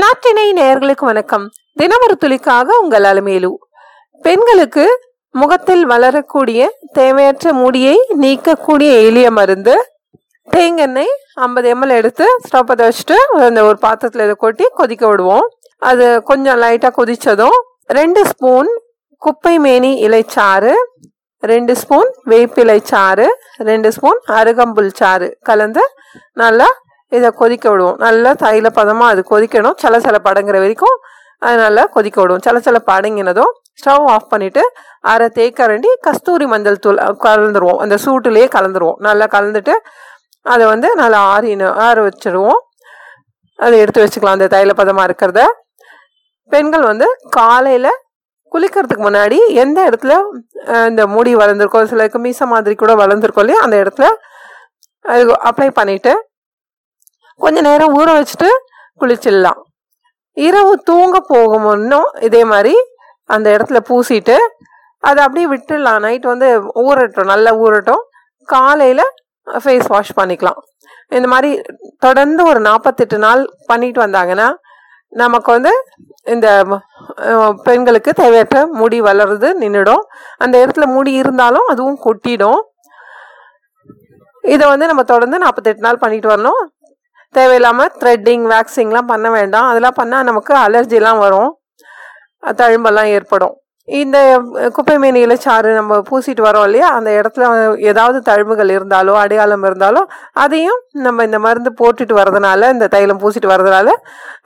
நாட்டினை நேயர்களுக்கு வணக்கம். தினமொரு துளிக்காக உங்கள் அலுமையிலு. பெண்களுக்கு முகத்தில் வளரக்கூடிய தேவையற்ற முடியை நீக்கக்கூடிய எளிய மருந்து தேங்கெண்ணெய் ஐம்பது எம்எல் எடுத்து ஸ்டவ் வச்சுட்டு அந்த ஒரு பாத்திரத்தில் இதை கொட்டி கொதிக்க விடுவோம். அது கொஞ்சம் லைட்டாக கொதித்ததும் ரெண்டு ஸ்பூன் குப்பை மேனி இலைச்சாறு ரெண்டு ஸ்பூன் வேப்பிலை சாறு ரெண்டு ஸ்பூன் அருகம்புல் சாறு கலந்து நல்லா இதை கொதிக்க விடுவோம். நல்லா தைல பதமாக அது கொதிக்கணும். சில சில படங்குற வரைக்கும் அது நல்லா கொதிக்க விடுவோம். சில சில படங்கினதும் ஸ்டவ் ஆஃப் பண்ணிவிட்டு அரை தேக்கரண்டி கஸ்தூரி மஞ்சள் தூள் கலந்துருவோம். அந்த சூட்டுலேயே கலந்துருவோம். நல்லா கலந்துட்டு அதை வந்து நல்லா ஆறின ஆற வச்சிடுவோம் அதை எடுத்து வச்சுக்கலாம். அந்த தைல பதமாக இருக்கிறத. பெண்கள் வந்து காலையில் குளிக்கிறதுக்கு முன்னாடி எந்த இடத்துல இந்த முடி வளர்ந்துருக்கோ சிலருக்கு மீச மாதிரி கூட வளர்ந்துருக்கோ இல்லையா அந்த இடத்துல அது அப்ளை பண்ணிவிட்டு கொஞ்ச நேரம் ஊற வச்சுட்டு குளிச்சிடலாம். இரவு தூங்க போகும் இன்னும் இதே மாதிரி அந்த இடத்துல பூசிட்டு அதை அப்படியே விட்டுடலாம். நைட் வந்து ஊறட்டும் நல்லா ஊறட்டும். காலையில் ஃபேஸ் வாஷ் பண்ணிக்கலாம். இந்த மாதிரி தொடர்ந்து ஒரு நாற்பத்தெட்டு நாள் பண்ணிட்டு வந்தாங்கன்னா நமக்கு வந்து இந்த பெண்களுக்கு தேவையற்ற முடி வளருது நின்றுடும். அந்த இடத்துல முடி இருந்தாலும் அதுவும் கொட்டிடும். இதை வந்து நம்ம தொடர்ந்து நாற்பத்தெட்டு நாள் பண்ணிட்டு வரணும். தேவையில்லாமல் த்ரெட்டிங் வேக்சிங்லாம் பண்ண வேண்டாம். அதெல்லாம் பண்ணால் நமக்கு அலர்ஜிலாம் வரும். தழும்பெல்லாம் ஏற்படும். இந்த குப்பை மேனியில சாறு நம்ம பூசிட்டு வரோம் இல்லையா? அந்த இடத்துல ஏதாவது தழும்புகள் இருந்தாலோ அடையாளம் இருந்தாலோ அதையும் நம்ம இந்த மருந்து போட்டுட்டு வரதுனால இந்த தைலம் பூசிட்டு வரதுனால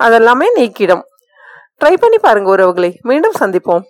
அதெல்லாமே நீக்கிடும். ட்ரை பண்ணி பாருங்கள் உறவுகளை. மீண்டும் சந்திப்போம்.